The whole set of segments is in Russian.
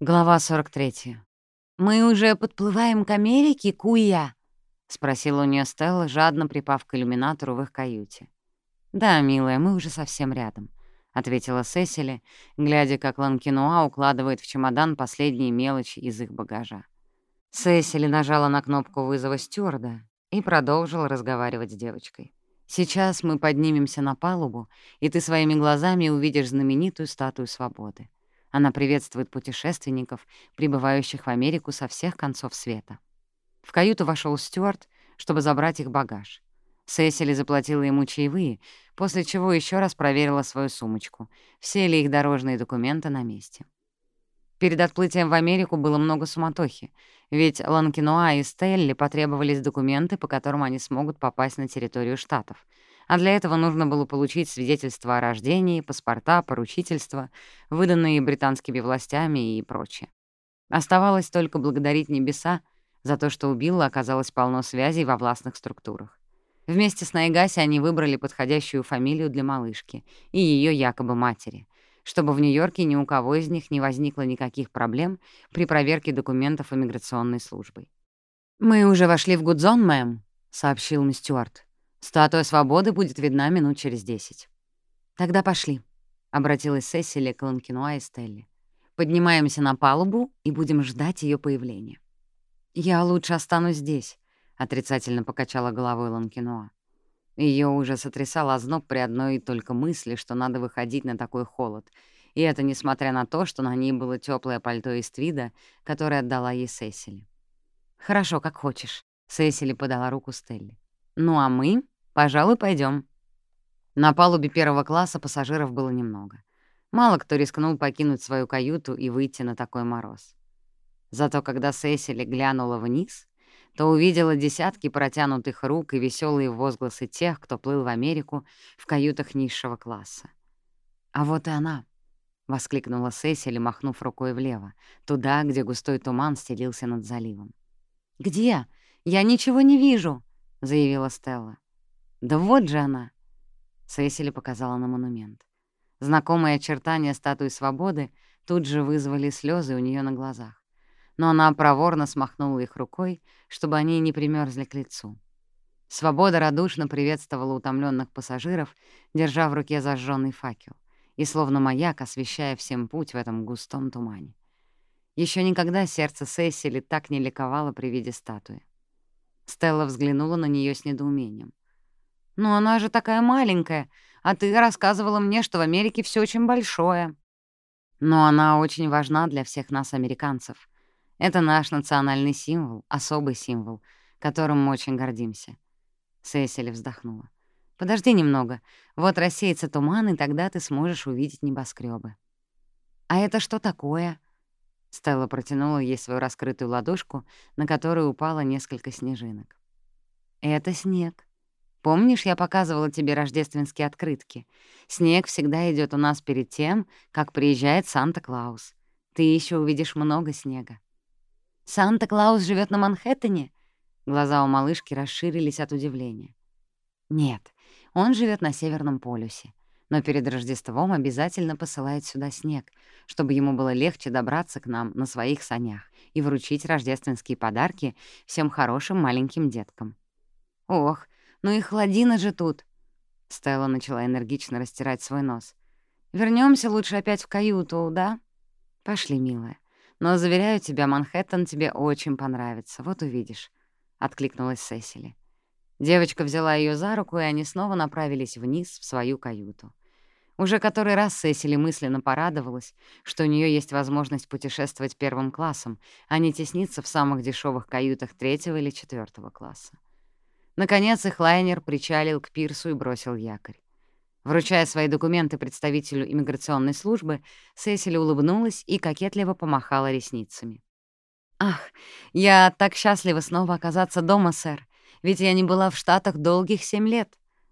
Глава 43. «Мы уже подплываем к Америке, Куя?» — спросила у нее Стелла, жадно припав к иллюминатору в их каюте. «Да, милая, мы уже совсем рядом», — ответила Сесили, глядя, как Ланкинуа укладывает в чемодан последние мелочи из их багажа. Сесили нажала на кнопку вызова стюарда и продолжила разговаривать с девочкой. «Сейчас мы поднимемся на палубу, и ты своими глазами увидишь знаменитую статую свободы. Она приветствует путешественников, прибывающих в Америку со всех концов света. В каюту вошел Стюарт, чтобы забрать их багаж. Сесили заплатила ему чаевые, после чего еще раз проверила свою сумочку, все ли их дорожные документы на месте. Перед отплытием в Америку было много суматохи, ведь Ланкиноа и Стелли потребовались документы, по которым они смогут попасть на территорию Штатов — а для этого нужно было получить свидетельство о рождении, паспорта, поручительства, выданные британскими властями и прочее. Оставалось только благодарить небеса за то, что у Билла оказалось полно связей во властных структурах. Вместе с Найгаси они выбрали подходящую фамилию для малышки и ее якобы матери, чтобы в Нью-Йорке ни у кого из них не возникло никаких проблем при проверке документов иммиграционной службой. «Мы уже вошли в Гудзон, мэм», — сообщил мисс Стюарт. Статуя свободы будет видна минут через десять. «Тогда пошли», — обратилась Сесилия к Ланкинуа и Стелли. «Поднимаемся на палубу и будем ждать ее появления». «Я лучше останусь здесь», — отрицательно покачала головой Ланкинуа. Ее уже сотрясал озноб при одной только мысли, что надо выходить на такой холод, и это несмотря на то, что на ней было теплое пальто из твида, которое отдала ей Сесили. «Хорошо, как хочешь», — Сесили подала руку Стелли. Ну а мы, пожалуй, пойдем. На палубе первого класса пассажиров было немного. Мало кто рискнул покинуть свою каюту и выйти на такой мороз. Зато когда Сесили глянула вниз, то увидела десятки протянутых рук и веселые возгласы тех, кто плыл в Америку в каютах низшего класса. «А вот и она!» — воскликнула Сесили, махнув рукой влево, туда, где густой туман стелился над заливом. «Где? Я ничего не вижу!» заявила Стелла. «Да вот же она!» Сесили показала на монумент. Знакомые очертания статуи свободы тут же вызвали слезы у нее на глазах. Но она проворно смахнула их рукой, чтобы они не примерзли к лицу. Свобода радушно приветствовала утомленных пассажиров, держа в руке зажженный факел, и словно маяк освещая всем путь в этом густом тумане. Еще никогда сердце Сесили так не ликовало при виде статуи. Стелла взглянула на нее с недоумением. «Но она же такая маленькая, а ты рассказывала мне, что в Америке все очень большое». «Но она очень важна для всех нас, американцев. Это наш национальный символ, особый символ, которым мы очень гордимся». Сесили вздохнула. «Подожди немного. Вот рассеется туман, и тогда ты сможешь увидеть небоскребы. «А это что такое?» Стелла протянула ей свою раскрытую ладошку, на которую упало несколько снежинок. «Это снег. Помнишь, я показывала тебе рождественские открытки? Снег всегда идет у нас перед тем, как приезжает Санта-Клаус. Ты еще увидишь много снега». «Санта-Клаус живет на Манхэттене?» Глаза у малышки расширились от удивления. «Нет, он живет на Северном полюсе но перед Рождеством обязательно посылает сюда снег, чтобы ему было легче добраться к нам на своих санях и вручить рождественские подарки всем хорошим маленьким деткам. «Ох, ну и холодина же тут!» Стелла начала энергично растирать свой нос. Вернемся лучше опять в каюту, да?» «Пошли, милая. Но, заверяю тебя, Манхэттен тебе очень понравится, вот увидишь», — откликнулась Сесили. Девочка взяла ее за руку, и они снова направились вниз в свою каюту. Уже который раз Сесили мысленно порадовалась, что у нее есть возможность путешествовать первым классом, а не тесниться в самых дешевых каютах третьего или четвертого класса. Наконец их лайнер причалил к пирсу и бросил якорь. Вручая свои документы представителю иммиграционной службы, Сесили улыбнулась и кокетливо помахала ресницами. «Ах, я так счастлива снова оказаться дома, сэр, ведь я не была в Штатах долгих семь лет»,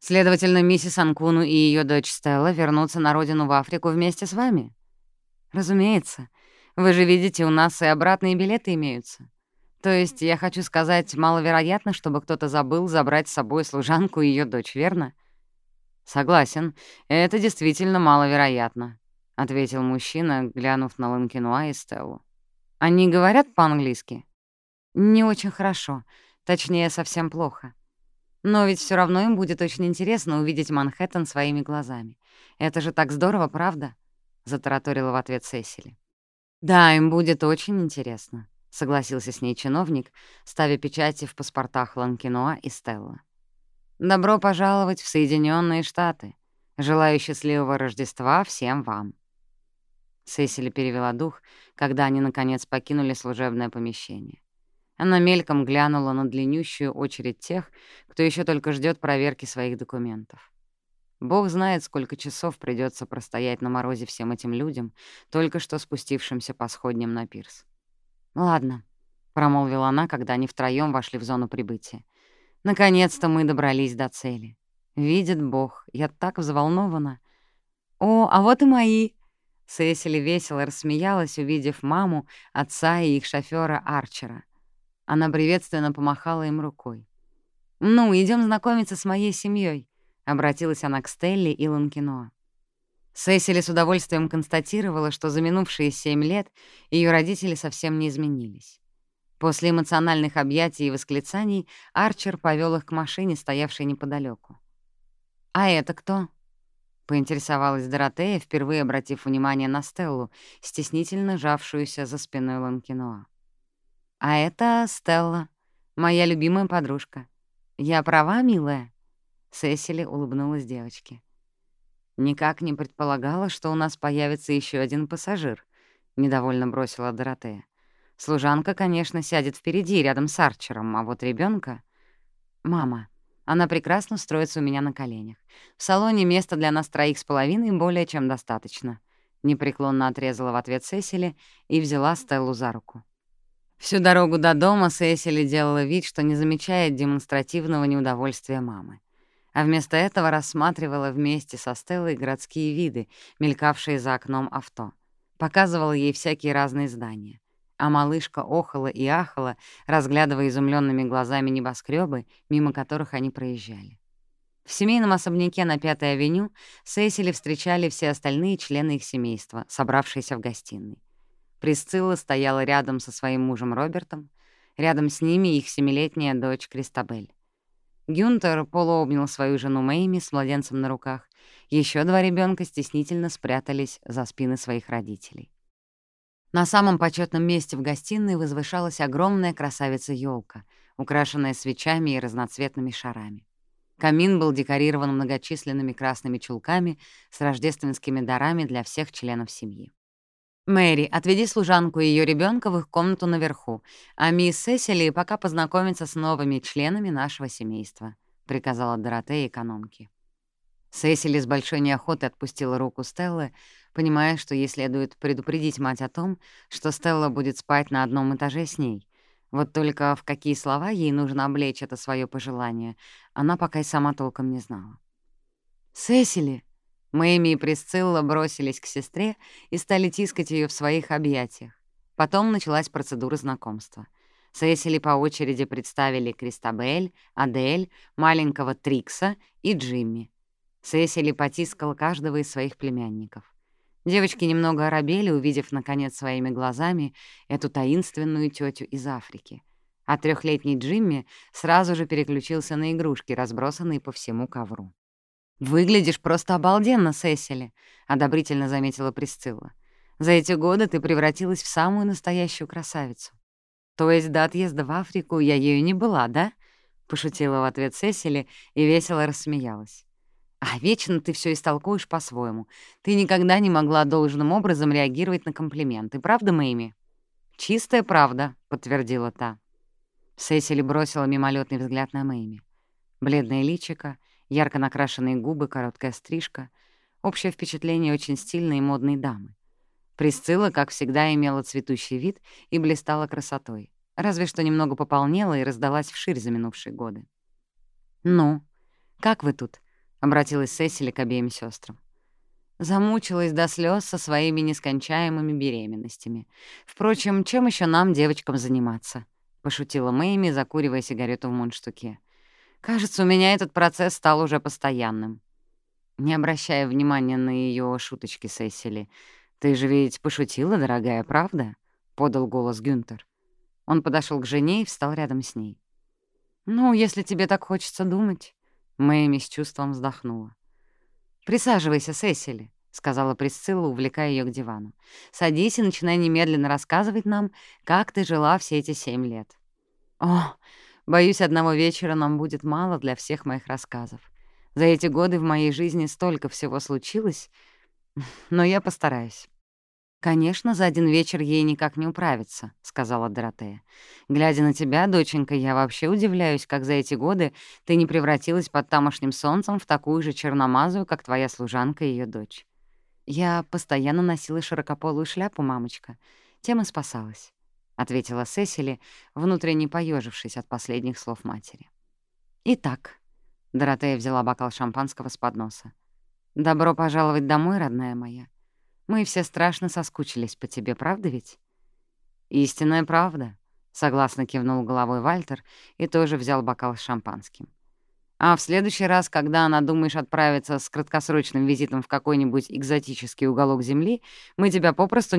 заговорила она первой, пока чиновник внимательно изучал их документы. «Как долго собираетесь пробыть у нас, мисс Хантли Морган?» «О, совсем недолго. Меня ждет жених в Кении. В феврале у нас свадьба, так что к этому времени я должна буду вернуться назад в Кению», — пояснила она так, как ее научили, потому что в ее американском паспорте еще не было отметки о том, что она замужем. Следовательно, миссис Анкуну и ее дочь Стелла вернутся на родину в Африку вместе с вами? Разумеется. Вы же видите, у нас и обратные билеты имеются. То есть, я хочу сказать, маловероятно, чтобы кто-то забыл забрать с собой служанку и ее дочь, верно? Согласен, это действительно маловероятно, — ответил мужчина, глянув на Ланкинуа и Стеллу. «Они говорят по-английски?» «Не очень хорошо. Точнее, совсем плохо. Но ведь все равно им будет очень интересно увидеть Манхэттен своими глазами. Это же так здорово, правда?» — затараторила в ответ Сесили. «Да, им будет очень интересно», — согласился с ней чиновник, ставя печати в паспортах Ланкинуа и Стелла. «Добро пожаловать в Соединенные Штаты. Желаю счастливого Рождества всем вам». Сесили перевела дух, когда они, наконец, покинули служебное помещение. Она мельком глянула на длиннющую очередь тех, кто еще только ждет проверки своих документов. Бог знает, сколько часов придется простоять на морозе всем этим людям, только что спустившимся по сходням на пирс. «Ладно», — промолвила она, когда они втроём вошли в зону прибытия. «Наконец-то мы добрались до цели. Видит Бог, я так взволнована. О, а вот и мои!» Сесили весело рассмеялась, увидев маму, отца и их шофера Арчера. Она приветственно помахала им рукой. «Ну, идем знакомиться с моей семьей, обратилась она к Стелле и Ланкино. Сесили с удовольствием констатировала, что за минувшие семь лет ее родители совсем не изменились. После эмоциональных объятий и восклицаний Арчер повел их к машине, стоявшей неподалеку. «А это кто?» Поинтересовалась Доротея, впервые обратив внимание на Стеллу, стеснительно жавшуюся за спиной Ланкинуа. «А это Стелла, моя любимая подружка. Я права, милая?» Сесили улыбнулась девочке. «Никак не предполагала, что у нас появится еще один пассажир», — недовольно бросила Доротея. «Служанка, конечно, сядет впереди, рядом с Арчером, а вот ребенка. «Мама, она прекрасно строится у меня на коленях. В салоне места для нас троих с половиной более чем достаточно». Непреклонно отрезала в ответ Сесили и взяла Стеллу за руку. Всю дорогу до дома Сесили делала вид, что не замечает демонстративного неудовольствия мамы. А вместо этого рассматривала вместе со Стеллой городские виды, мелькавшие за окном авто. Показывала ей всякие разные здания а малышка охала и ахала, разглядывая изумленными глазами небоскребы, мимо которых они проезжали. В семейном особняке на Пятой авеню Сесили встречали все остальные члены их семейства, собравшиеся в гостиной. Присцилла стояла рядом со своим мужем Робертом, рядом с ними их семилетняя дочь Кристабель. Гюнтер полуобнял свою жену Мэйми с младенцем на руках. Еще два ребенка стеснительно спрятались за спины своих родителей. На самом почетном месте в гостиной возвышалась огромная красавица елка украшенная свечами и разноцветными шарами. Камин был декорирован многочисленными красными чулками с рождественскими дарами для всех членов семьи. «Мэри, отведи служанку и ее ребенка в их комнату наверху, а мисс Сесили пока познакомится с новыми членами нашего семейства», — приказала Доротея экономке. Сесили с большой неохотой отпустила руку Стеллы, понимая, что ей следует предупредить мать о том, что Стелла будет спать на одном этаже с ней. Вот только в какие слова ей нужно облечь это свое пожелание, она пока и сама толком не знала. «Сесили!» Мэйми и Присцилла бросились к сестре и стали тискать ее в своих объятиях. Потом началась процедура знакомства. Сесили по очереди представили Кристабель, Адель, маленького Трикса и Джимми. Сесили потискала каждого из своих племянников. Девочки немного оробели, увидев, наконец, своими глазами эту таинственную тетю из Африки. А трехлетний Джимми сразу же переключился на игрушки, разбросанные по всему ковру. «Выглядишь просто обалденно, Сесили», — одобрительно заметила Присцилла. «За эти годы ты превратилась в самую настоящую красавицу». «То есть до отъезда в Африку я ею не была, да?» — пошутила в ответ Сесили и весело рассмеялась. А вечно ты все истолкуешь по-своему. Ты никогда не могла должным образом реагировать на комплименты, правда, Мэйми? «Чистая правда», — подтвердила та. Сесили бросила мимолетный взгляд на Мэйми. Бледное личико, ярко накрашенные губы, короткая стрижка. Общее впечатление очень стильной и модной дамы. Присцилла, как всегда, имела цветущий вид и блистала красотой, разве что немного пополнела и раздалась вширь за минувшие годы. «Ну, как вы тут?» — обратилась Сесили к обеим сестрам. Замучилась до слез со своими нескончаемыми беременностями. Впрочем, чем еще нам, девочкам, заниматься? — пошутила Мэйми, закуривая сигарету в мундштуке. «Кажется, у меня этот процесс стал уже постоянным». Не обращая внимания на ее шуточки Сесили. «Ты же ведь пошутила, дорогая, правда?» — подал голос Гюнтер. Он подошел к жене и встал рядом с ней. «Ну, если тебе так хочется думать...» Мэйми с чувством вздохнула. «Присаживайся, Сесили», — сказала Присцилла, увлекая ее к дивану. «Садись и начинай немедленно рассказывать нам, как ты жила все эти семь лет». «О, боюсь, одного вечера нам будет мало для всех моих рассказов. За эти годы в моей жизни столько всего случилось, но я постараюсь». «Конечно, за один вечер ей никак не управиться», — сказала Доротея. «Глядя на тебя, доченька, я вообще удивляюсь, как за эти годы ты не превратилась под тамошним солнцем в такую же черномазую, как твоя служанка и ее дочь». «Я постоянно носила широкополую шляпу, мамочка. Тем и спасалась», — ответила Сесили, внутренне поежившись от последних слов матери. «Итак», — Доротея взяла бокал шампанского с подноса. «Добро пожаловать домой, родная моя. Мы все страшно соскучились по тебе, правда ведь?» «Истинная правда», — согласно кивнул головой Вальтер и тоже взял бокал с шампанским. «А в следующий раз, когда она думаешь отправиться с краткосрочным визитом в какой-нибудь экзотический уголок Земли, мы тебя попросту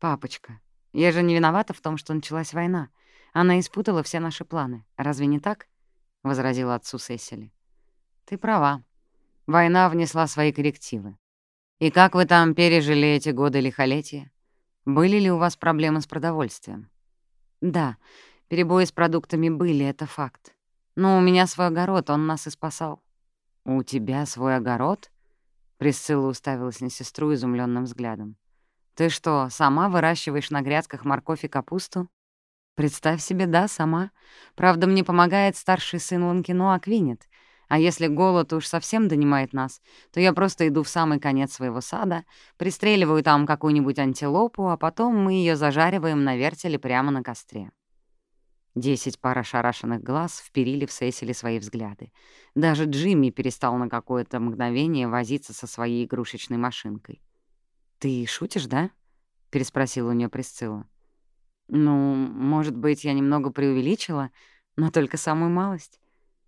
не отпустим. Вот и все. «Папочка, я же не виновата в том, что началась война. Она испутала все наши планы. Разве не так?» — возразила отцу Сесили. «Ты права», Война внесла свои коррективы. И как вы там пережили эти годы лихолетия? Были ли у вас проблемы с продовольствием? Да, перебои с продуктами были, это факт. Но у меня свой огород, он нас и спасал. У тебя свой огород? Присцилла уставилась на сестру изумленным взглядом. «Ты что, сама выращиваешь на грядках морковь и капусту?» «Представь себе, да, сама. Правда, мне помогает старший сын Ланкино Аквинет. А если голод уж совсем донимает нас, то я просто иду в самый конец своего сада, пристреливаю там какую-нибудь антилопу, а потом мы ее зажариваем на вертеле прямо на костре. Десять пар ошарашенных глаз вперили в Сесили свои взгляды. Даже Джимми перестал на какое-то мгновение возиться со своей игрушечной машинкой. Ты шутишь, да? переспросила у нее Присцилла. Ну, может быть, я немного преувеличила, но только самую малость.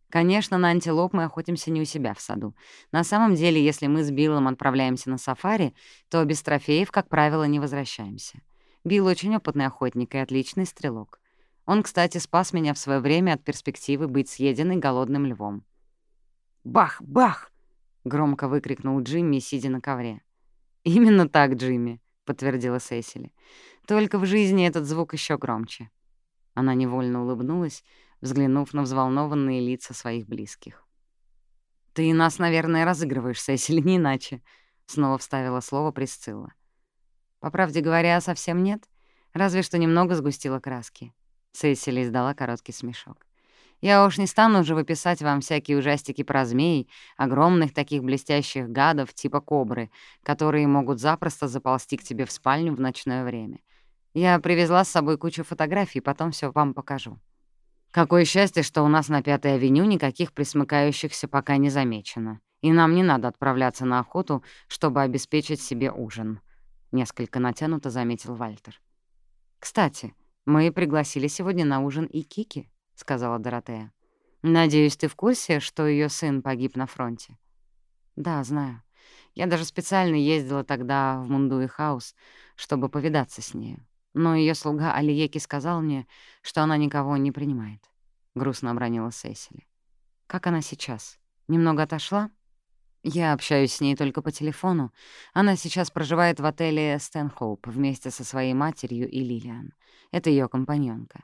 Конечно, на антилоп мы охотимся не у себя в саду. На самом деле, если мы с Биллом отправляемся на сафари, то без трофеев, как правило, не возвращаемся. Билл очень опытный охотник и отличный стрелок. Он, кстати, спас меня в свое время от перспективы быть съеденной голодным львом. «Бах! Бах!» — громко выкрикнул Джимми, сидя на ковре. именно так, Джимми», — подтвердила Сесили. «Только в жизни этот звук еще громче». Она невольно улыбнулась, взглянув на взволнованные лица своих близких. «Ты нас, наверное, разыгрываешь, Сесили, не иначе», — снова вставила слово Присцилла. «По правде говоря, совсем нет, разве что немного сгустила краски». Сесили издала короткий смешок. «Я уж не стану уже выписать вам всякие ужастики про змей, огромных таких блестящих гадов типа кобры, которые могут запросто заползти к тебе в спальню в ночное время. Я привезла с собой кучу фотографий, потом все вам покажу». Какое счастье, что у нас на Пятой авеню никаких присмыкающихся пока не замечено, и нам не надо отправляться на охоту, чтобы обеспечить себе ужин», — несколько натянуто заметил Вальтер. «Кстати, мы пригласили сегодня на ужин и Кики», — сказала Доротея. «Надеюсь, ты в курсе, что ее сын погиб на фронте?» «Да, знаю. Я даже специально ездила тогда в Мундуи Хаус, чтобы повидаться с нею. Но ее слуга Алиеки сказал мне, что она никого не принимает», — грустно обронила Сесили. «Как она сейчас? Немного отошла?» «Я общаюсь с ней только по телефону. Она сейчас проживает в отеле «Стэнхоуп» вместе со своей матерью и Лилиан. Это ее компаньонка.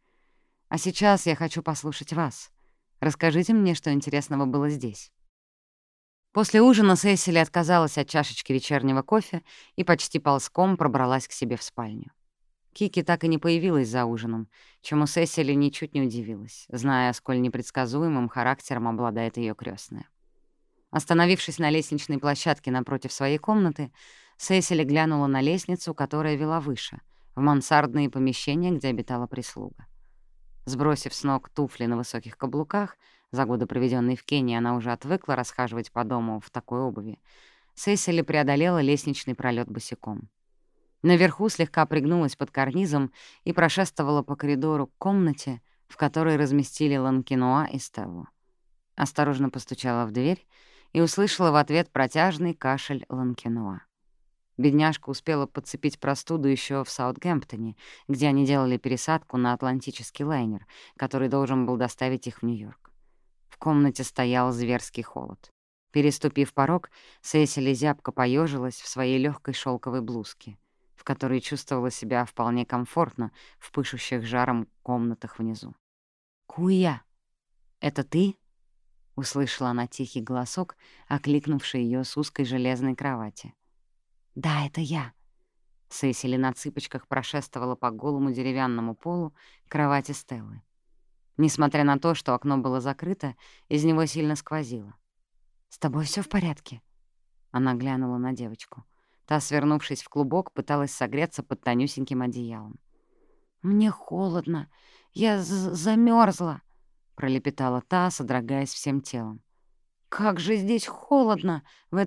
Если судить по голосу, так дела у нее пока не важные. Вряд ли она оправилась после всех трагедий, обрушившихся на нее. Доротея вздохнула. Это ее ближайшая подруга, Алиса. Кики была очень привязана к ней. Да, Джосс и Алиса ушли буквально друг за другом. Кики была безутешна, когда Алиса покончила жизнь самоубийством. Собственно, мы все тогда очень переживали», — сказала Сесили. Я читала в прессе, что она свела счеты с жизнью, потому что этот красавчик граф Эррол был любовью всей ее жизни. Снова вставила слово Присцилла. «Ты и правда танцевала с ним на своей свадьбе? Скажи, Сесили, он действительно был так хорош собой, как расписывали все газеты?» «Да, он действительно был очень красив и вообще обворожителен. Безукоризненные манеры и все такое», — ответила Сесили, уже немного подустав от всеобщего внимания, в центре которого она оказалась. А сейчас я хочу послушать вас. Расскажите мне, что интересного было здесь». После ужина Сесили отказалась от чашечки вечернего кофе и почти ползком пробралась к себе в спальню. Кики так и не появилась за ужином, чему Сесили ничуть не удивилась, зная, сколь непредсказуемым характером обладает ее крестная. Остановившись на лестничной площадке напротив своей комнаты, Сесили глянула на лестницу, которая вела выше, в мансардные помещения, где обитала прислуга. Сбросив с ног туфли на высоких каблуках, за годы, проведенные в Кении, она уже отвыкла расхаживать по дому в такой обуви, Сесили преодолела лестничный пролет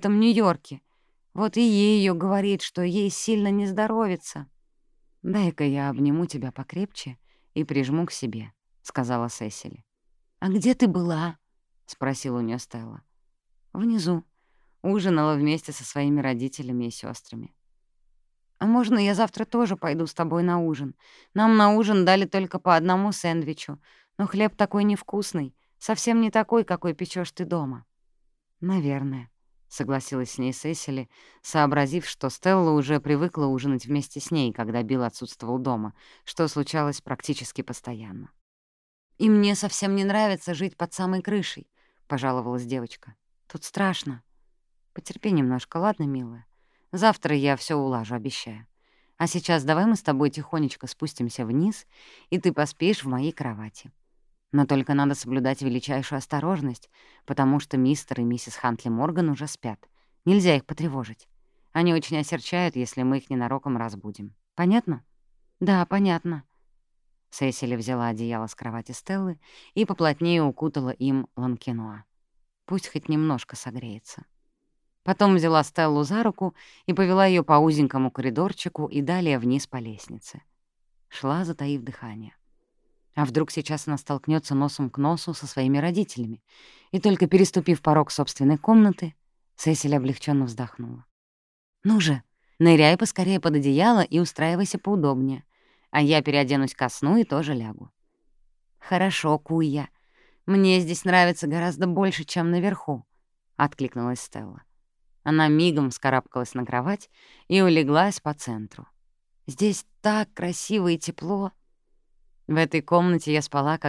босиком. Наверху слегка пригнулась под карнизом и прошествовала по коридору к комнате, в которой разместили Ланкинуа и Стеллу. Осторожно постучала в дверь и услышала в ответ протяжный кашель Ланкинуа. Бедняжка успела подцепить простуду еще в Саутгемптоне, где они делали пересадку на атлантический лайнер, который должен был доставить их в Нью-Йорк. В комнате стоял зверский холод. Переступив порог, Сесили зябко поежилась в своей легкой шелковой блузке, в которой чувствовала себя вполне комфортно в пышущих жаром комнатах внизу. «Куя, это ты?» — услышала она тихий голосок, окликнувший ее с узкой железной кровати. «Да, это я». Сесили на цыпочках прошествовала по голому деревянному полу к кровати Стеллы. Несмотря на то, что окно было закрыто, из него сильно сквозило. «С тобой все в порядке?» Она глянула на девочку. Та, свернувшись в клубок, пыталась согреться под тонюсеньким одеялом. «Мне холодно. Я замерзла, пролепетала та, содрогаясь всем телом. «Как же здесь холодно в этом Нью-Йорке! Вот и ее говорит, что ей сильно не здоровится. «Дай-ка я обниму тебя покрепче и прижму к себе», — сказала Сесили. «А где ты была?» — спросила у нее Стелла. «Внизу. Ужинала вместе со своими родителями и сестрами. «А можно я завтра тоже пойду с тобой на ужин? Нам на ужин дали только по одному сэндвичу, но хлеб такой невкусный, совсем не такой, какой печешь ты дома». «Наверное», — согласилась с ней Сесили, сообразив, что Стелла уже привыкла ужинать вместе с ней, когда Билл отсутствовал дома, что случалось практически постоянно. «И мне совсем не нравится жить под самой крышей», — пожаловалась девочка. «Тут страшно. Потерпи немножко, ладно, милая? Завтра я все улажу, обещаю. А сейчас давай мы с тобой тихонечко спустимся вниз, и ты поспишь в моей кровати. Но только надо соблюдать величайшую осторожность, потому что мистер и миссис Хантли Морган уже спят. Нельзя их потревожить. Они очень осерчают, если мы их ненароком разбудим. Понятно? Да, понятно. Сесили взяла одеяло с кровати Стеллы и поплотнее укутала им ланкинуа. Пусть хоть немножко согреется. Потом взяла Стеллу за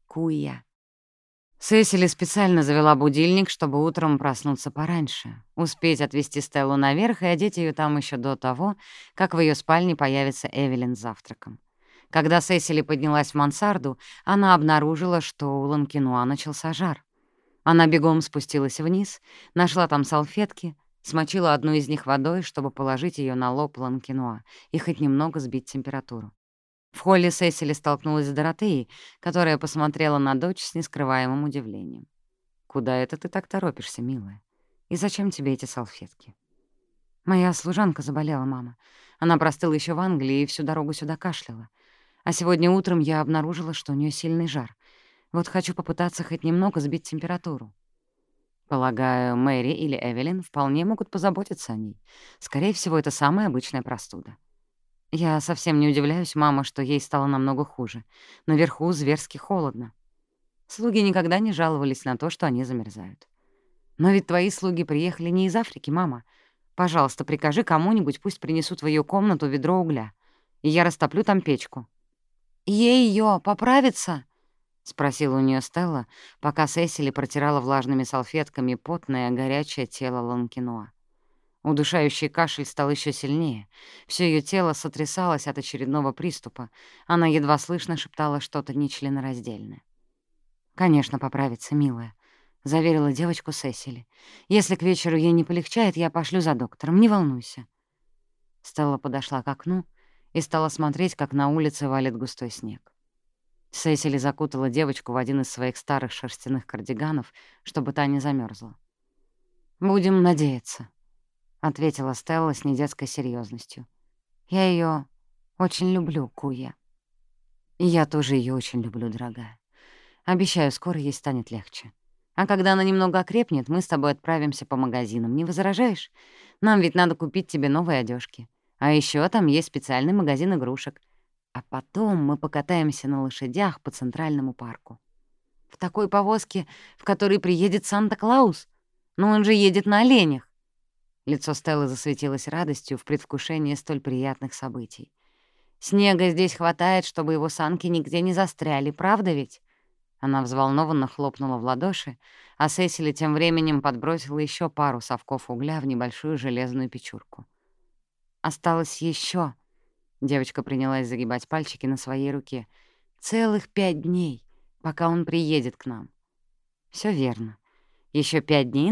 руку и повела ее по узенькому коридорчику и далее вниз по лестнице. Шла, затаив дыхание. А вдруг сейчас она столкнется носом к носу со своими родителями? И только переступив порог собственной комнаты, Сесиль облегченно вздохнула. «Ну же, ныряй поскорее под одеяло и устраивайся поудобнее, а я переоденусь ко сну и тоже лягу». «Хорошо, Куя. Мне здесь нравится гораздо больше, чем наверху», — откликнулась Стелла. Она мигом вскарабкалась на кровать и улеглась по центру. «Здесь так красиво и тепло», «В этой комнате я спала, когда была маленькой девочкой», — отозвалась Сесили, укладываясь в постели рядом со Стеллой, после чего выключила ночник. Стелла протянула к ней руки, чтобы обнять, но Сесили сама заключила малышку в свои объятия. «Так лучше?» «Да, лучше. Сладких тебе снов, дорогая. И тебе тоже, Куя». Сесили специально завела будильник, чтобы утром проснуться пораньше, успеть отвезти Стеллу наверх и одеть ее там еще до того, как в ее спальне появится Эвелин с завтраком. Когда Сесили поднялась в мансарду, она обнаружила, что у Ланкинуа начался жар. Она бегом спустилась вниз, нашла там салфетки, смочила одну из них водой, чтобы положить ее на лоб ланкинуа и хоть немного сбить температуру. В холле Сесили столкнулась с Доротеей, которая посмотрела на дочь с нескрываемым удивлением. «Куда это ты так торопишься, милая? И зачем тебе эти салфетки?» «Моя служанка заболела, мама. Она простыла еще в Англии и всю дорогу сюда кашляла. А сегодня утром я обнаружила, что у нее сильный жар. Вот хочу попытаться хоть немного сбить температуру. Полагаю, Мэри или Эвелин вполне могут позаботиться о ней. Скорее всего, это самая обычная простуда. Я совсем не удивляюсь, мама, что ей стало намного хуже. Наверху зверски холодно. Слуги никогда не жаловались на то, что они замерзают. Но ведь твои слуги приехали не из Африки, мама. Пожалуйста, прикажи кому-нибудь, пусть принесут в ее комнату ведро угля, и я растоплю там печку. Ей ее поправится? — спросила у нее Стелла, пока Сесили протирала влажными салфетками потное, горячее тело Ланкинуа. Удушающий кашель стал еще сильнее. Все ее тело сотрясалось от очередного приступа. Она едва слышно шептала что-то нечленораздельное. «Конечно, поправится, милая», — заверила девочку Сесили. «Если к вечеру ей не полегчает, я пошлю за доктором, не волнуйся». Стелла подошла к окну и стала смотреть, как на улице валит густой снег. Сесили закутала девочку в один из своих старых шерстяных кардиганов, чтобы та не замерзла. «Будем надеяться», — ответила Стелла с недетской серьезностью. «Я ее очень люблю, Куя. И я тоже ее очень люблю, дорогая. Обещаю, скоро ей станет легче. А когда она немного окрепнет, мы с тобой отправимся по магазинам. Не возражаешь? Нам ведь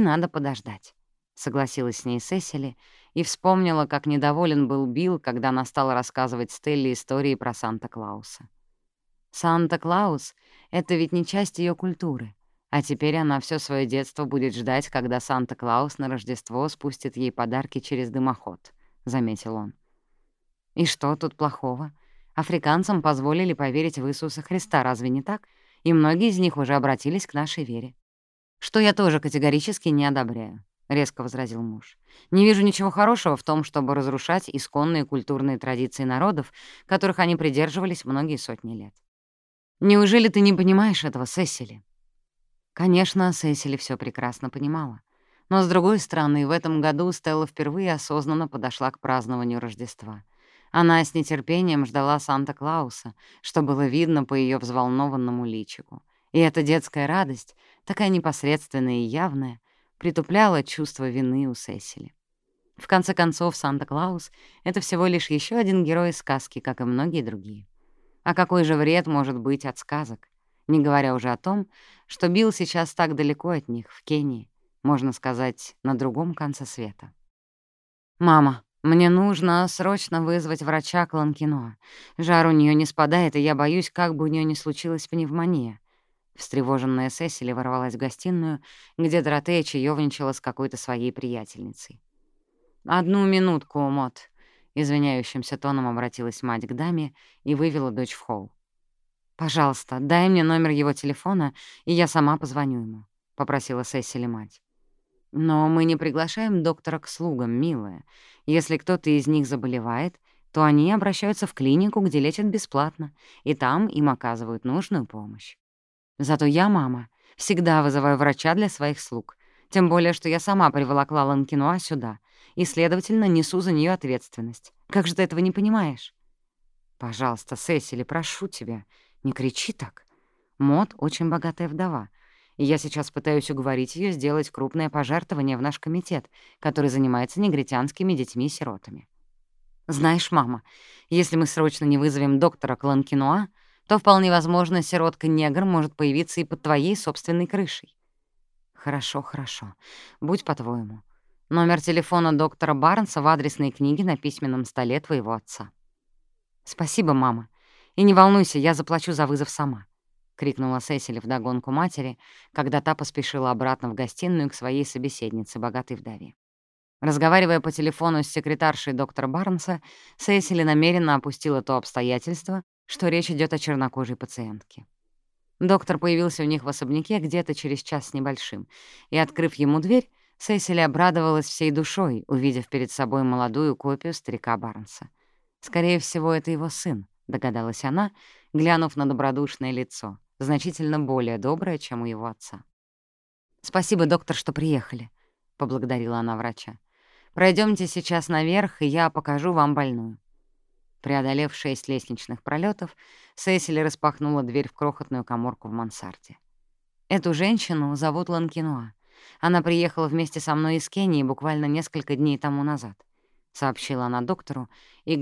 надо купить тебе новые одежки. А еще там есть специальный магазин игрушек. А потом мы покатаемся на лошадях по Центральному парку. В такой повозке, в которой приедет Санта-Клаус? Но он же едет на оленях. Лицо Стеллы засветилось радостью в предвкушении столь приятных событий. «Снега здесь хватает, чтобы его санки нигде не застряли, правда ведь?» Она взволнованно хлопнула в ладоши, а Сесили тем временем подбросила еще пару совков угля в небольшую железную печурку. «Осталось еще, Девочка принялась загибать пальчики на своей руке. «Целых пять дней, пока он приедет к нам». Все верно. Еще пять дней надо подождать», — согласилась с ней Сесили и вспомнила, как недоволен был Билл, когда она стала рассказывать Стелле истории про Санта-Клауса. «Санта-Клаус — это ведь не часть ее культуры, а теперь она все свое детство будет ждать, когда Санта-Клаус на Рождество спустит ей подарки через дымоход», — заметил он. И что тут плохого? Африканцам позволили поверить в Иисуса Христа, разве не так? И многие из них уже обратились к нашей вере. Что я тоже категорически не одобряю, — резко возразил муж. «Не вижу ничего хорошего в том, чтобы разрушать исконные культурные традиции народов, которых они придерживались многие сотни лет. Неужели ты не понимаешь этого, Сесили?» Конечно, Сесили все прекрасно понимала. Но, с другой стороны, в этом году Стелла впервые осознанно подошла к празднованию Рождества — она с нетерпением ждала Санта-Клауса, что было видно по ее взволнованному личику. И эта детская радость, такая непосредственная и явная, притупляла чувство вины у Сесили. В конце концов, Санта-Клаус — это всего лишь еще один герой сказки, как и многие другие. А какой же вред может быть от сказок? Не говоря уже о том, что Билл сейчас так далеко от них, в Кении, можно сказать, на другом конце света. «Мама, мне нужно срочно вызвать врача к Ланкино. Жар у нее не спадает, и я боюсь, как бы у нее не случилась пневмония. Встревоженная Сесили ворвалась в гостиную, где Доротея чаёвничала с какой-то своей приятельницей. «Одну минутку, Мот», — извиняющимся тоном обратилась мать к даме и вывела дочь в холл. «Пожалуйста, дай мне номер его телефона, и я сама позвоню ему», — попросила Сесили мать. «Но мы не приглашаем доктора к слугам, милая. Если кто-то из них заболевает, то они обращаются в клинику, где лечат бесплатно, и там им оказывают нужную помощь. Зато я, мама, всегда вызываю врача для своих слуг, тем более, что я сама приволокла Ланкинуа сюда, и, следовательно, несу за нее ответственность. Как же ты этого не понимаешь? Пожалуйста, Сесили, прошу тебя, не кричи так. Мод — очень богатая вдова, и я сейчас пытаюсь уговорить ее сделать крупное пожертвование в наш комитет, который занимается негритянскими детьми-сиротами. Знаешь, мама, если мы срочно не вызовем доктора Кланкинуа, то вполне возможно, сиротка-негр может появиться и под твоей собственной крышей. Хорошо, хорошо. Будь по-твоему. Номер телефона доктора Барнса в адресной книге на письменном столе твоего отца. Спасибо, мама. И не волнуйся, я заплачу за вызов сама. — крикнула Сесили вдогонку матери, когда та поспешила обратно в гостиную к своей собеседнице, богатой вдове. Разговаривая по телефону с секретаршей доктора Барнса, Сесили намеренно опустила то обстоятельство, что речь идет о чернокожей пациентке. Доктор появился у них в особняке где-то через час с небольшим, и, открыв ему дверь, Сесили обрадовалась всей душой, увидев перед собой молодую копию старика Барнса. Скорее всего, это его сын, догадалась она, глянув на добродушное лицо, значительно более доброе, чем у его отца. «Спасибо, доктор, что приехали», — поблагодарила она врача. Пройдемте сейчас наверх, и я покажу вам больную». Преодолев шесть лестничных пролетов, Сесили распахнула дверь в крохотную коморку в мансарде. Эту женщину зовут Ланкинуа. Она приехала вместе со мной из Кении буквально несколько дней тому назад, — сообщила она доктору и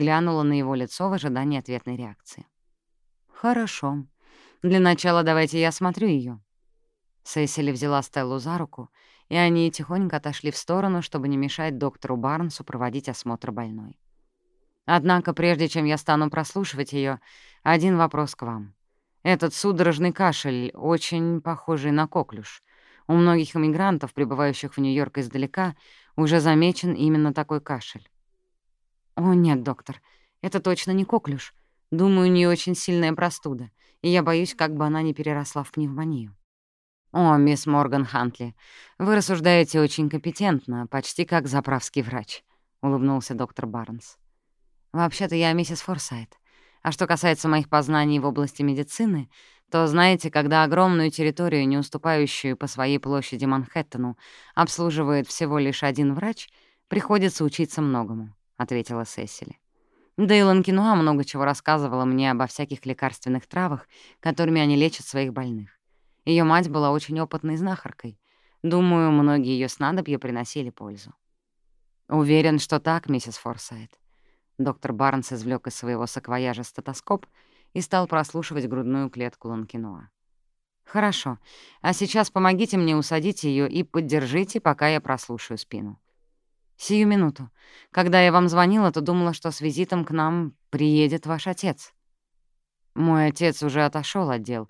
глянула на его лицо в ожидании ответной реакции. «Хорошо. Для начала давайте я осмотрю ее. Сесили взяла Стеллу за руку, и они тихонько отошли в сторону, чтобы не мешать доктору Барнсу проводить осмотр больной. Однако, прежде чем я стану прослушивать ее, один вопрос к вам. Этот судорожный кашель, очень похожий на коклюш. У многих иммигрантов, прибывающих в Нью-Йорк издалека, уже замечен именно такой кашель. «О, нет, доктор, это точно не коклюш. Думаю, у нее очень сильная простуда и я боюсь, как бы она не переросла в пневмонию. «О, мисс Морган Хантли, вы рассуждаете очень компетентно, почти как заправский врач», — улыбнулся доктор Барнс. «Вообще-то я миссис Форсайт. А что касается моих познаний в области медицины, то, знаете, когда огромную территорию, не уступающую по своей площади Манхэттену, обслуживает всего лишь один врач, приходится учиться многому», — ответила Сесили. Да и Ланкинуа много чего рассказывала мне обо всяких лекарственных травах, которыми они лечат своих больных. Ее мать была очень опытной знахаркой. Думаю, многие ее снадобья приносили пользу. Уверен, что так, миссис Форсайт. Доктор Барнс извлек из своего саквояжа стетоскоп и стал прослушивать грудную клетку Ланкинуа. «Хорошо. А сейчас помогите мне усадить ее и поддержите, пока я прослушаю спину». «Сию минуту. Когда я вам звонила, то думала, что с визитом к нам приедет ваш отец». «Мой отец уже отошел от дел,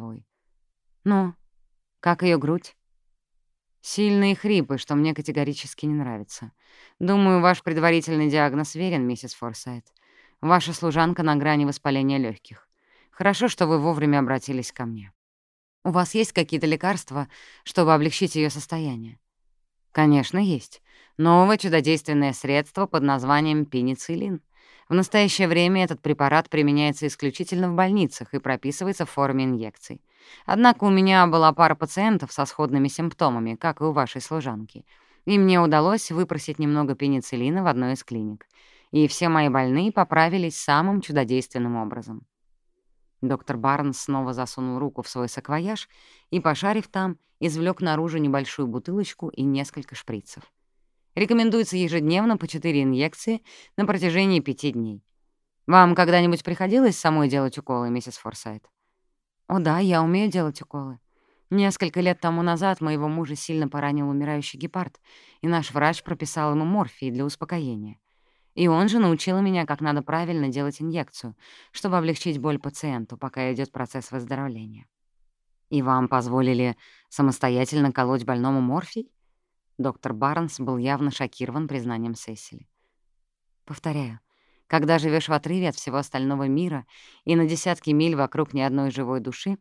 и сейчас вся его практика уже на мне. Мне жаль, если я вас разочаровал». «О, нет, совсем даже напротив», — Сесили покачала головой. «Ну, как ее грудь?» «Сильные хрипы, что мне категорически не нравится. Думаю, ваш предварительный диагноз верен, миссис Форсайт. Ваша служанка на грани воспаления легких. Хорошо, что вы вовремя обратились ко мне. У вас есть какие-то лекарства, чтобы облегчить ее состояние? Конечно, есть. Новое чудодейственное средство под названием пенициллин. В настоящее время этот препарат применяется исключительно в больницах и прописывается в форме инъекций. Однако у меня была пара пациентов со сходными симптомами, как и у вашей служанки, и мне удалось выпросить немного пенициллина в одной из клиник — и все мои больные поправились самым чудодейственным образом. Доктор Барнс снова засунул руку в свой саквояж и, пошарив там, извлек наружу небольшую бутылочку и несколько шприцев. Рекомендуется ежедневно по 4 инъекции на протяжении 5 дней. Вам когда-нибудь приходилось самой делать уколы, миссис Форсайт? О да, я умею делать уколы. Несколько лет тому назад моего мужа сильно поранил умирающий гепард, и наш врач прописал ему морфий для успокоения. И он же научил меня, как надо правильно делать инъекцию, чтобы облегчить боль пациенту, пока идет процесс выздоровления. «И вам позволили самостоятельно колоть больному морфий?» Доктор Барнс был явно шокирован признанием Сесили. «Повторяю, Когда живешь в отрыве от всего остального мира и на десятки миль вокруг ни одной живой души,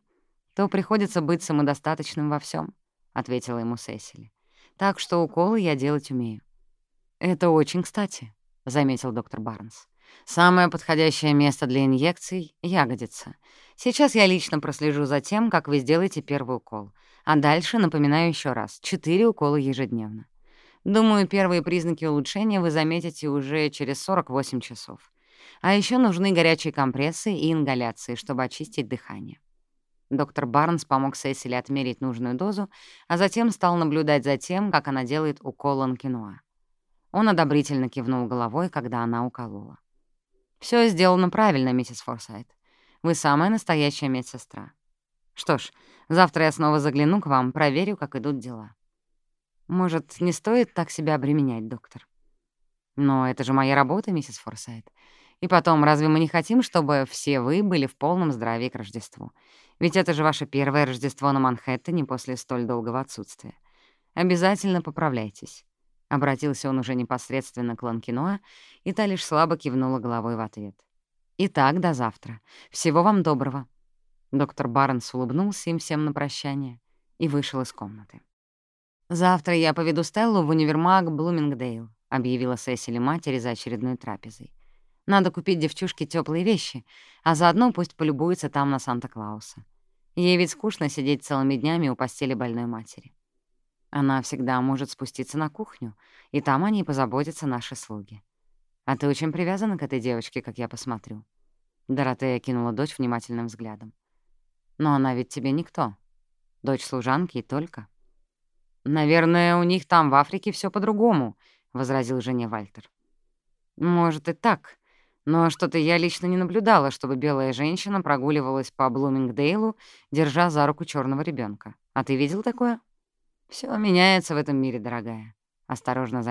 то приходится быть самодостаточным во всем, ответила ему Сесили. «Так что уколы я делать умею». «Это очень кстати», — заметил доктор Барнс. «Самое подходящее место для инъекций — ягодица. Сейчас я лично прослежу за тем, как вы сделаете первый укол, а дальше, напоминаю еще раз, четыре укола ежедневно. Думаю, первые признаки улучшения вы заметите уже через 48 часов. А еще нужны горячие компрессы и ингаляции, чтобы очистить дыхание». Доктор Барнс помог Сесили отмерить нужную дозу, а затем стал наблюдать за тем, как она делает укол анкинуа. Он одобрительно кивнул головой, когда она уколола. Все сделано правильно, миссис Форсайт. Вы самая настоящая медсестра. Что ж, завтра я может, не стоит так себя обременять, доктор. Но это же моя работа, миссис Форсайт. И потом, разве мы не хотим, чтобы все вы были в полном здравии к Рождеству? Ведь это же ваше первое Рождество на Манхэттене после столь долгого отсутствия. Обязательно поправляйтесь. Обратился он уже непосредственно к Ланкиноа, и та лишь слабо кивнула головой в ответ. «Итак, до завтра. Всего вам доброго». Доктор Барнс улыбнулся им всем на прощание и вышел из комнаты. «Завтра я поведу Стеллу в универмаг Блумингдейл», — объявила Сесили матери за очередной трапезой. «Надо купить девчушке теплые вещи, а заодно пусть полюбуется там на Санта-Клауса. Ей ведь скучно сидеть целыми днями у постели больной матери. Она всегда может спуститься на кухню, и там о ней позаботятся наши слуги. А ты очень привязана к этой девочке, как я посмотрю». Доротея кинула дочь внимательным взглядом. «Но она ведь тебе никто. Дочь служанки и только». «Наверное, у них там в Африке все по-другому», — возразил жене Вальтер. «Может, и так, но что-то я лично не наблюдала, чтобы белая женщина прогуливалась по Блумингдейлу, держа за руку черного ребенка. А ты видел такое?» Все меняется в этом мире, дорогая», — осторожно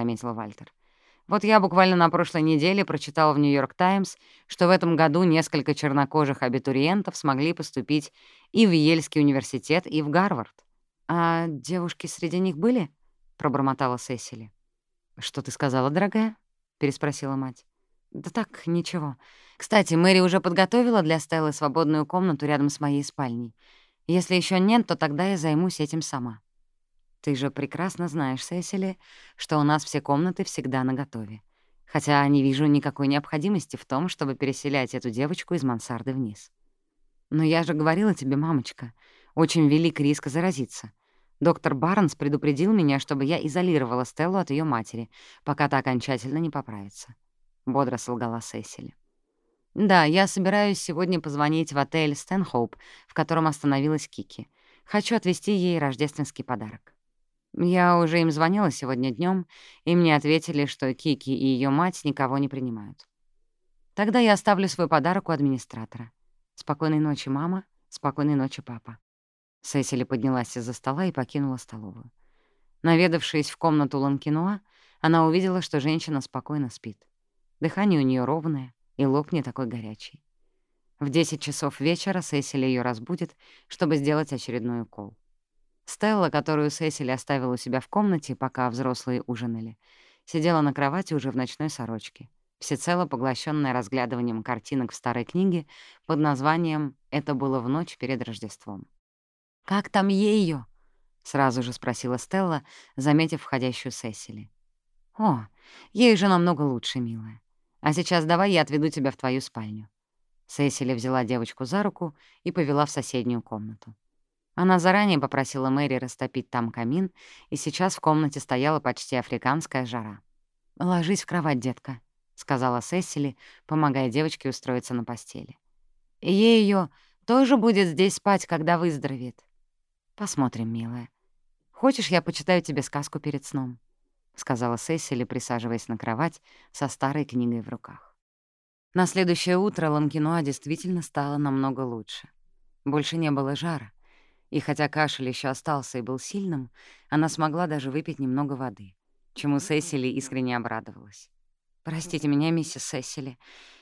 заметил Вальтер. «Вот я буквально на прошлой неделе прочитал в «Нью-Йорк Таймс», что в этом году несколько чернокожих абитуриентов смогли поступить и в Ельский университет, и в Гарвард. «А девушки среди них были?» — пробормотала Сесили. «Что ты сказала, дорогая?» — переспросила мать. «Да так, ничего. Кстати, Мэри уже подготовила для Стеллы свободную комнату рядом с моей спальней. Если еще нет, то тогда я займусь этим сама». Ты же прекрасно знаешь, Сесили, что у нас все комнаты всегда наготове. Хотя не вижу никакой необходимости в том, чтобы переселять эту девочку из мансарды вниз. Но я же говорила тебе, мамочка, очень велик риск заразиться. Доктор Барнс предупредил меня, чтобы я изолировала Стеллу от ее матери, пока та окончательно не поправится. Бодро солгала Сесили. «Да, я собираюсь сегодня позвонить в отель «Стэнхоуп», в котором остановилась Кики. Хочу отвезти ей рождественский подарок. Я уже им звонила сегодня днем, и мне ответили, что Кики и ее мать никого не принимают. Тогда я оставлю свой подарок у администратора. Спокойной ночи, мама. Спокойной ночи, папа. Сесили поднялась из-за стола и покинула столовую. Наведавшись в комнату Ланкинуа, она увидела, что женщина спокойно спит. Дыхание у нее ровное, и лоб не такой горячий. В 10 часов вечера Сесили ее разбудит, чтобы сделать очередной укол. Стелла, которую Сесили оставила у себя в комнате, пока взрослые ужинали, сидела на кровати уже в ночной сорочке, всецело поглощенная разглядыванием картинок в старой книге под названием «Это было в ночь перед Рождеством». «Как там ее? сразу же спросила Стелла, заметив входящую Сесили. «О, ей же намного лучше, милая. А сейчас давай я отведу тебя в твою спальню». Сесили взяла девочку за руку и повела в соседнюю комнату. Она заранее попросила Мэри растопить там камин, и сейчас в комнате стояла почти африканская жара. «Ложись в кровать, детка», — сказала Сесили, помогая девочке устроиться на постели. «Ей ее тоже будет здесь спать, когда выздоровеет». «Посмотрим, милая. Хочешь, я почитаю тебе сказку перед сном?» — сказала Сесили, присаживаясь на кровать со старой книгой в руках. На следующее утро Ламкинуа действительно стало намного лучше. Больше не было жара — и хотя кашель еще остался и был сильным, она смогла даже выпить немного воды, чему Сесили искренне обрадовалась. «Простите меня, миссис Сесили,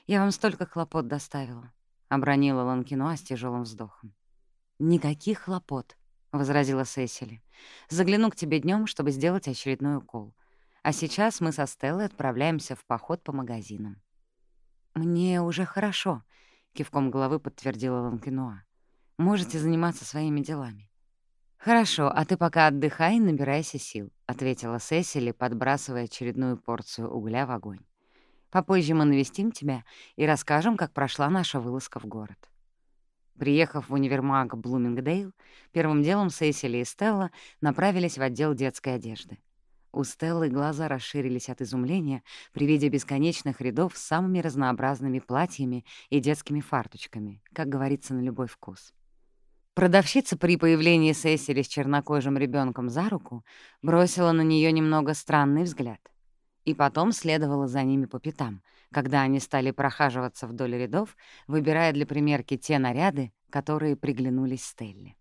я вам столько хлопот доставила», — обронила Ланкинуа с тяжелым вздохом. «Никаких хлопот», — возразила Сесили. «Загляну к тебе днем, чтобы сделать очередной укол. А сейчас мы со Стеллой отправляемся в поход по магазинам». «Мне уже хорошо», — кивком головы подтвердила Ланкинуа. Можете заниматься своими делами». «Хорошо, а ты пока отдыхай и набирайся сил», — ответила Сесили, подбрасывая очередную порцию угля в огонь. «Попозже мы навестим тебя и расскажем, как прошла наша вылазка в город». Приехав в универмаг Блумингдейл, первым делом Сесили и Стелла направились в отдел детской одежды. У Стеллы глаза расширились от изумления при виде бесконечных рядов с самыми разнообразными платьями и детскими фарточками, как говорится, на любой вкус. Продавщица при появлении Сесили с чернокожим ребенком за руку бросила на нее немного странный взгляд. и потом следовала за ними по пятам, когда они стали прохаживаться вдоль рядов, выбирая для примерки те наряды, которые приглянулись Стелле.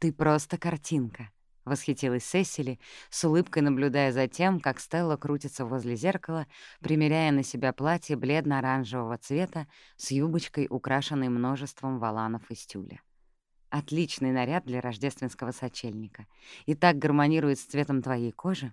«Ты просто картинка», — восхитилась Сесили, с улыбкой наблюдая за тем, как Стелла крутится возле зеркала, примеряя на себя платье бледно-оранжевого цвета с юбочкой, украшенной множеством валанов из тюля. Отличный наряд для рождественского сочельника. И так гармонирует с цветом твоей кожи.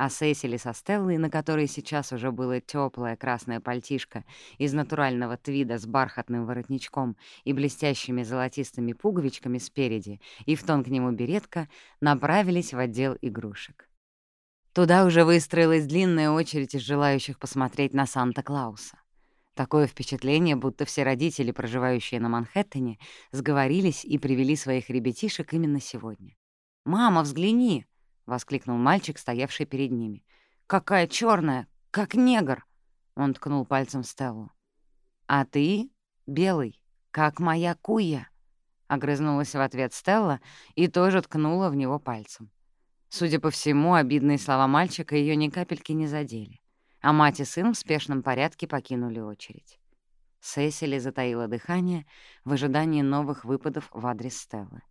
Сесили даже прихлопнула в ладоши, не обращая ровным счетом никакого внимания на неодобрительный взгляд продавщицы. «Хорошо, а сейчас давай подберем тебе кое-что из теплых одежек, ладно?» Все обновки сложили в два объемных пакета и отправили вниз к Арчеру в его машину а Сесили со Стеллой, на которой сейчас уже было теплое красное пальтишко из натурального твида с бархатным воротничком и блестящими золотистыми пуговичками спереди, и в тон к нему беретка, направились в отдел игрушек. Туда уже выстроилась длинная очередь из желающих посмотреть на Санта-Клауса. Такое впечатление, будто все родители, проживающие на Манхэттене, сговорились и привели своих ребятишек именно сегодня. «Мама, взгляни!» — воскликнул мальчик, стоявший перед ними. «Какая черная, как негр!» — он ткнул пальцем в Стеллу. «А ты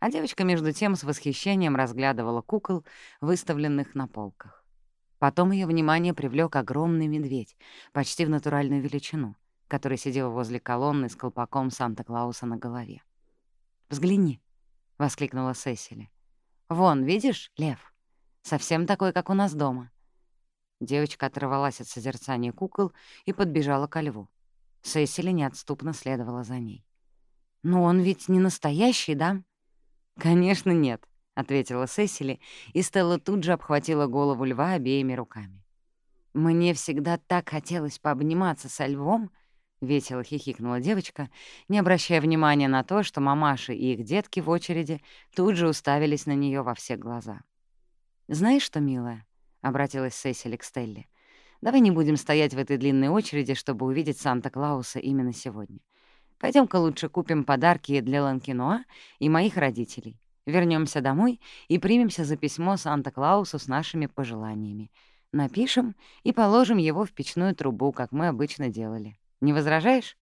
белый, как моя куя!» — огрызнулась в ответ Стелла и тоже ткнула в него пальцем. Судя по всему, обидные слова мальчика ее ни капельки не задели, а мать и сын в спешном порядке покинули очередь. Сесили затаила дыхание в ожидании новых выпадов в адрес Стеллы. А девочка, между тем, с восхищением разглядывала кукол, выставленных на полках. Потом ее внимание привлек огромный медведь, почти в натуральную величину, который сидел возле колонны с колпаком Санта-Клауса на голове. «Взгляни», — воскликнула Сесили. «Вон, видишь, лев? Совсем такой, как у нас дома». Девочка оторвалась от созерцания кукол и подбежала ко льву. Сесили неотступно следовала за ней. «Но он ведь не настоящий, да?» «Конечно, нет», — ответила Сесили, и Стелла тут же обхватила голову льва обеими руками. «Мне всегда так хотелось пообниматься со львом», — весело хихикнула девочка, не обращая внимания на то, что мамаши и их детки в очереди тут же уставились на нее во все глаза. «Знаешь что, милая?» — обратилась Сесили к Стелле. «Давай не будем стоять в этой длинной очереди, чтобы увидеть Санта-Клауса именно сегодня. пойдем ка лучше купим подарки для Ланкинуа и моих родителей. Вернемся домой и примемся за письмо Санта-Клаусу с нашими пожеланиями. Напишем и положим его в печную трубу, как мы обычно делали. Не возражаешь?»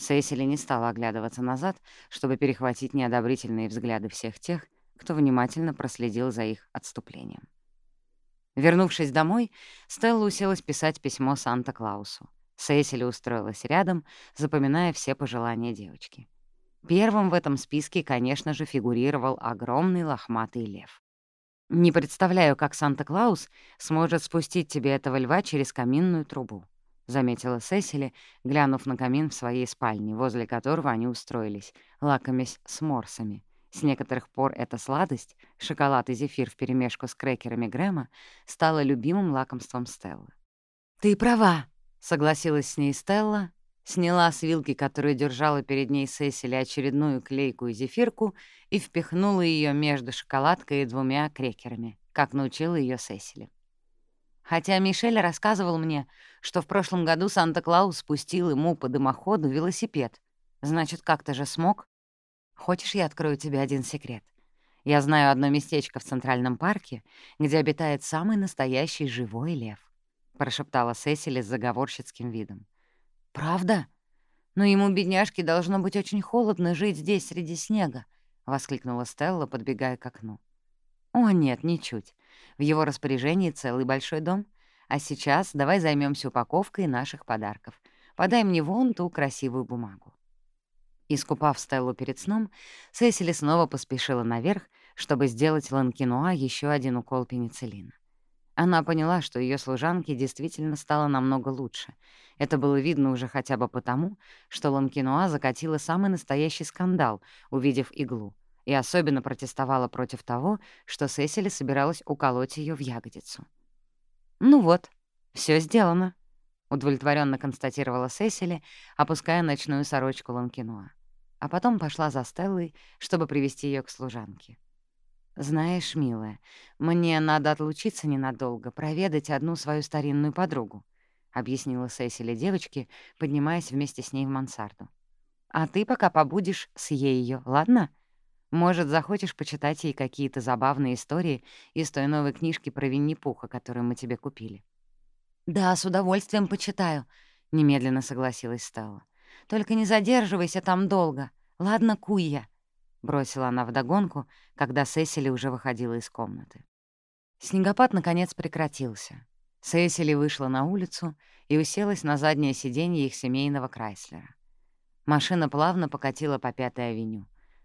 Стелла бросила сокрушенный взгляд на мужчину, облаченного в красно-белый костюм, который восседал на специальном помосте, и тяжело вздохнула. «Ты права. Тут такая длинная очередь», — согласилась она. Сесили не стала оглядываться назад, чтобы перехватить неодобрительные взгляды всех тех, кто внимательно проследил за их отступлением. Вернувшись домой, Стелла уселась писать письмо Санта-Клаусу. Сесили устроилась рядом, запоминая все пожелания девочки. Первым в этом списке, конечно же, фигурировал огромный лохматый лев. «Не представляю, как Санта-Клаус сможет спустить тебе этого льва через каминную трубу», — заметила Сесили, глянув на камин в своей спальне, возле которого они устроились, лакомясь с морсами. С некоторых пор эта сладость, шоколад и зефир вперемешку с крекерами Грэма, стала любимым лакомством Стеллы. «Ты права», — согласилась с ней Стелла, сняла с вилки, которую держала перед ней Сесили, очередную клейкую зефирку и впихнула ее между шоколадкой и двумя крекерами, как научила ее Сесили. Хотя Мишель рассказывал мне, что в прошлом году Санта-Клаус спустил ему по дымоходу велосипед. Значит, как-то же смог. Хочешь, я открою тебе один секрет? Я знаю одно местечко в Центральном парке, где обитает самый настоящий живой лев», — прошептала Сесили с заговорщицким видом. «Правда? Но ему, бедняжке, должно быть очень холодно жить здесь среди снега», — воскликнула Стелла, подбегая к окну. «О, нет, ничуть. В его распоряжении целый большой дом. А сейчас давай займемся упаковкой наших подарков. Подай мне вон ту красивую бумагу». Искупав Стеллу перед сном, Сесили снова поспешила наверх, чтобы сделать Ланкинуа еще один укол пенициллина. Она поняла, что ее служанке действительно стало намного лучше. Это было видно уже хотя бы потому, что Ланкинуа закатила самый настоящий скандал, увидев иглу, и особенно протестовала против того, что Сесили собиралась уколоть ее в ягодицу. Ну вот, все сделано. Удовлетворенно констатировала Сесили, опуская ночную сорочку Ланкинуа, А потом пошла за Стеллой, чтобы привести ее к служанке. «Знаешь, милая, мне надо отлучиться ненадолго, проведать одну свою старинную подругу», — объяснила Сесили девочке, поднимаясь вместе с ней в мансарду. «А ты пока побудешь с ею, ладно?» Может, захочешь почитать ей какие-то забавные истории из той новой книжки про Винни Пуха, которую мы тебе купили?» «Да, с удовольствием почитаю», — немедленно согласилась Стелла. «Только не задерживайся там долго. Ладно, куя», — бросила она вдогонку, когда Сесили уже выходила из комнаты. Снегопад, наконец, прекратился. Сесили вышла на улицу и уселась на заднее сиденье их семейного Крайслера. Машина плавно покатила по Пятой авеню.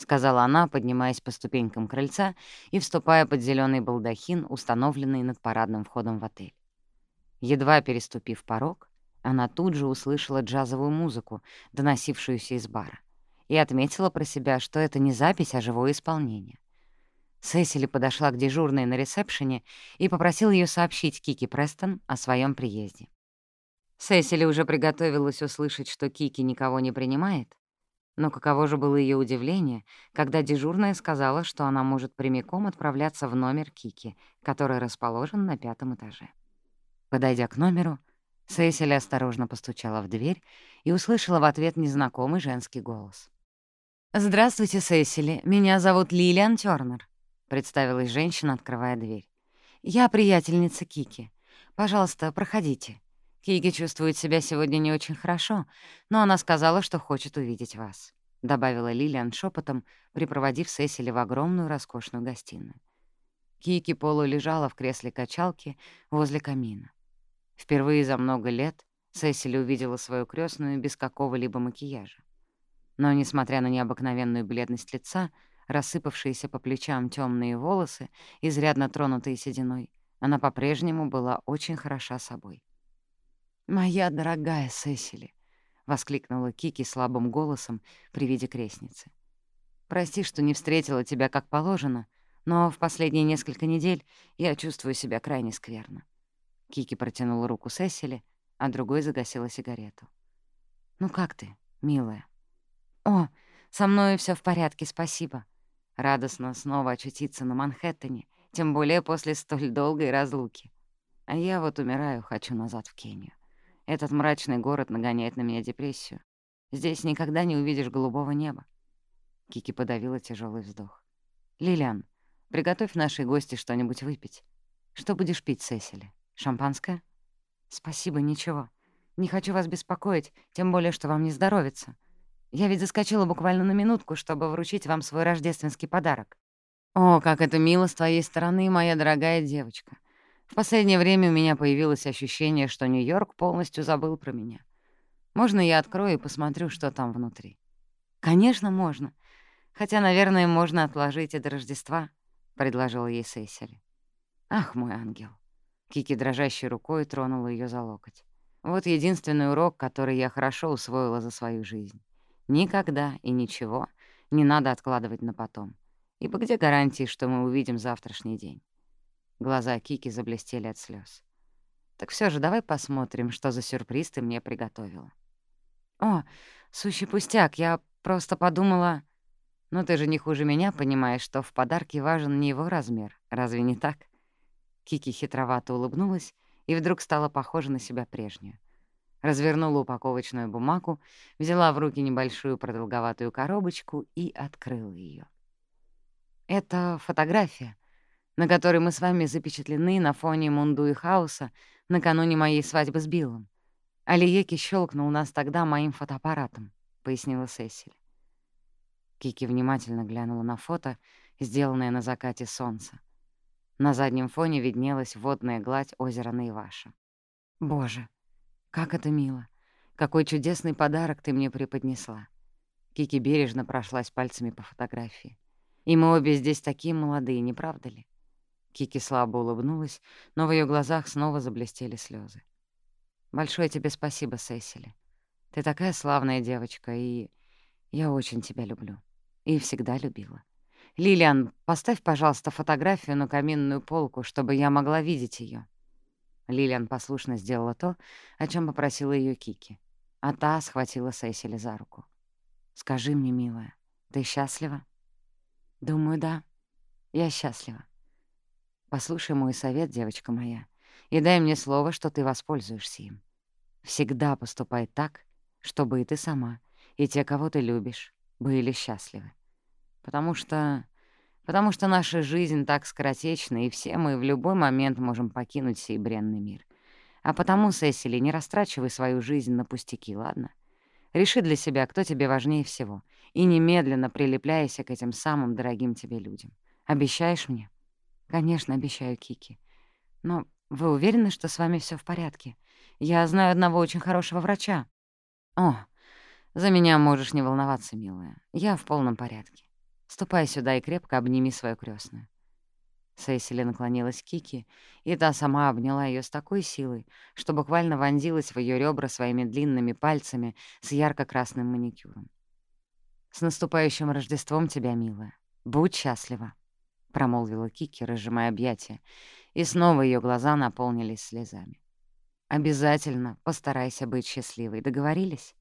Обилие снега на тротуарах и проезжей части скрадывало шум движущегося транспорта. Пар из подземки, поднимающийся по вентиляционным трубам, растапливал снег, скопившийся на вентиляционных решетках. Они подъехали к отелю и остановились возле центрального входа. Сесили, выходя из машины, попросила Арчера подождать ее здесь. «Я вернусь через полчаса, если не раньше», — сказала она, поднимаясь по ступенькам крыльца и вступая под зеленый балдахин, установленный над парадным входом в отель. Едва переступив порог, она тут же услышала джазовую музыку, доносившуюся из бара, и отметила про себя, что это не запись, а живое исполнение. Сесили подошла к дежурной на ресепшене и попросила ее сообщить Кики Престон о своем приезде. Сесили уже приготовилась услышать, что Кики никого не принимает, но каково же было ее удивление, когда дежурная сказала, что она может прямиком отправляться в номер Кики, который расположен на пятом этаже. Подойдя к номеру, Сесили осторожно постучала в дверь и услышала в ответ незнакомый женский голос. «Здравствуйте, Сесили. Меня зовут Лилиан Тёрнер представилась женщина, открывая дверь. «Я приятельница Кики. Пожалуйста, проходите. Кики чувствует себя сегодня не очень хорошо, но она сказала, что хочет увидеть вас», — добавила Лилиан шепотом, припроводив Сесили в огромную роскошную гостиную. Кики полу лежала в кресле качалки возле камина. Впервые за много лет Сесили увидела свою крестную без какого-либо макияжа. Но, несмотря на необыкновенную бледность лица, рассыпавшиеся по плечам темные волосы, изрядно тронутые сединой, она по-прежнему была очень хороша собой. «Моя дорогая Сесили!» — воскликнула Кики слабым голосом при виде крестницы. «Прости, что не встретила тебя как положено, но в последние несколько недель я чувствую себя крайне скверно». Кики протянула руку Сесили, а другой загасила сигарету. «Ну как ты, милая?» «О, со мной все в порядке, спасибо. Радостно снова очутиться на Манхэттене, тем более после столь долгой разлуки. А я вот умираю, хочу назад в Кению. Этот мрачный город нагоняет на меня депрессию. Здесь никогда не увидишь голубого неба. Кики подавила тяжелый вздох. «Лилиан, приготовь нашей гости что-нибудь выпить. Что будешь пить, Сесили? Шампанское?» «Спасибо, ничего. Не хочу вас беспокоить, тем более, что вам не здоровится. Я ведь заскочила буквально на минутку, чтобы вручить вам свой рождественский подарок. О, как это мило с твоей стороны, моя дорогая девочка. В последнее время у меня появилось ощущение, что Нью-Йорк полностью забыл про меня. Можно я открою и посмотрю, что там внутри? Конечно, можно. Хотя, наверное, можно отложить и до Рождества, — предложила ей Сесили. Ах, мой ангел. Кики дрожащей рукой тронула ее за локоть. Вот единственный урок, который я хорошо усвоила за свою жизнь. Никогда и ничего не надо откладывать на потом. Ибо где гарантии, что мы увидим завтрашний день? Глаза Кики заблестели от слез. Так все же давай посмотрим, что за сюрприз ты мне приготовила. О, сущий пустяк, я просто подумала... Но ты же не хуже меня понимаешь, что в подарке важен не его размер, разве не так? Кики хитровато улыбнулась и вдруг стала похожа на себя прежнюю развернула упаковочную бумагу, взяла в руки небольшую продолговатую коробочку и открыла ее. Это фотография, на которой мы с вами запечатлены на фоне Мунду и Хаоса накануне моей свадьбы с Биллом. Алиеки щелкнул нас тогда моим фотоаппаратом, — пояснила Сесиль. Кики внимательно глянула на фото, сделанное на закате солнца. На заднем фоне виднелась водная гладь озера Наиваша. «Боже, как это мило! Какой чудесный подарок ты мне преподнесла!» Кики бережно прошлась пальцами по фотографии. «И мы обе здесь такие молодые, не правда ли?» Кики слабо улыбнулась, но в ее глазах снова заблестели слезы. «Большое тебе спасибо, Сесили. Ты такая славная девочка, и я очень тебя люблю. И всегда любила. «Лилиан, поставь, пожалуйста, фотографию на каминную полку, чтобы я могла видеть ее. Лилиан послушно сделала то, о чем попросила ее Кики, а та схватила Сесили за руку. «Скажи мне, милая, ты счастлива?» «Думаю, да. Я счастлива. Послушай мой совет, девочка моя, и дай мне слово, что ты воспользуешься им. Всегда поступай так, чтобы и ты сама, и те, кого ты любишь, были счастливы. Потому что... Потому что наша жизнь так скоротечна, и все мы в любой момент можем покинуть сей бренный мир. А потому, Сесили, не растрачивай свою жизнь на пустяки, ладно? Реши для себя, кто тебе важнее всего, и немедленно прилепляйся к этим самым дорогим тебе людям. Обещаешь мне? Конечно, обещаю Кики. Но вы уверены, что с вами все в порядке? Я знаю одного очень хорошего врача. О, за меня можешь не волноваться, милая. Я в полном порядке. Ступай сюда и крепко обними свою крестную. Сесили наклонилась к Кики, и та сама обняла ее с такой силой, что буквально вонзилась в ее ребра своими длинными пальцами с ярко-красным маникюром. «С наступающим Рождеством тебя, милая! Будь счастлива!» промолвила Кики, разжимая объятия, и снова ее глаза наполнились слезами. «Обязательно постарайся быть счастливой. Договорились?»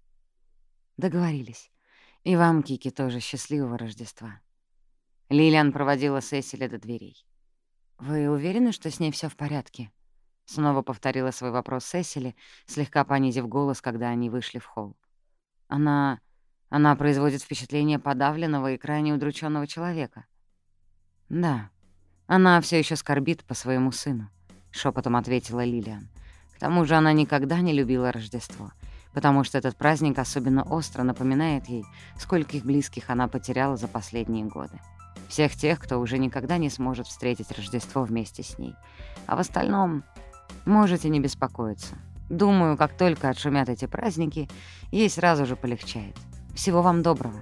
«Договорились. И вам, Кики, тоже счастливого Рождества. Лилиан проводила Сесили до дверей. «Вы уверены, что с ней все в порядке?» Снова повторила свой вопрос Сесили, слегка понизив голос, когда они вышли в холл. «Она... она производит впечатление подавленного и крайне удрученного человека». «Да, она все еще скорбит по своему сыну», — шепотом ответила Лилиан. «К тому же она никогда не любила Рождество потому что этот праздник особенно остро напоминает ей, скольких близких она потеряла за последние годы. Всех тех, кто уже никогда не сможет встретить Рождество вместе с ней. А в остальном можете не беспокоиться. Думаю, как только отшумят эти праздники, ей сразу же полегчает. Всего вам доброго.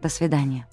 До свидания.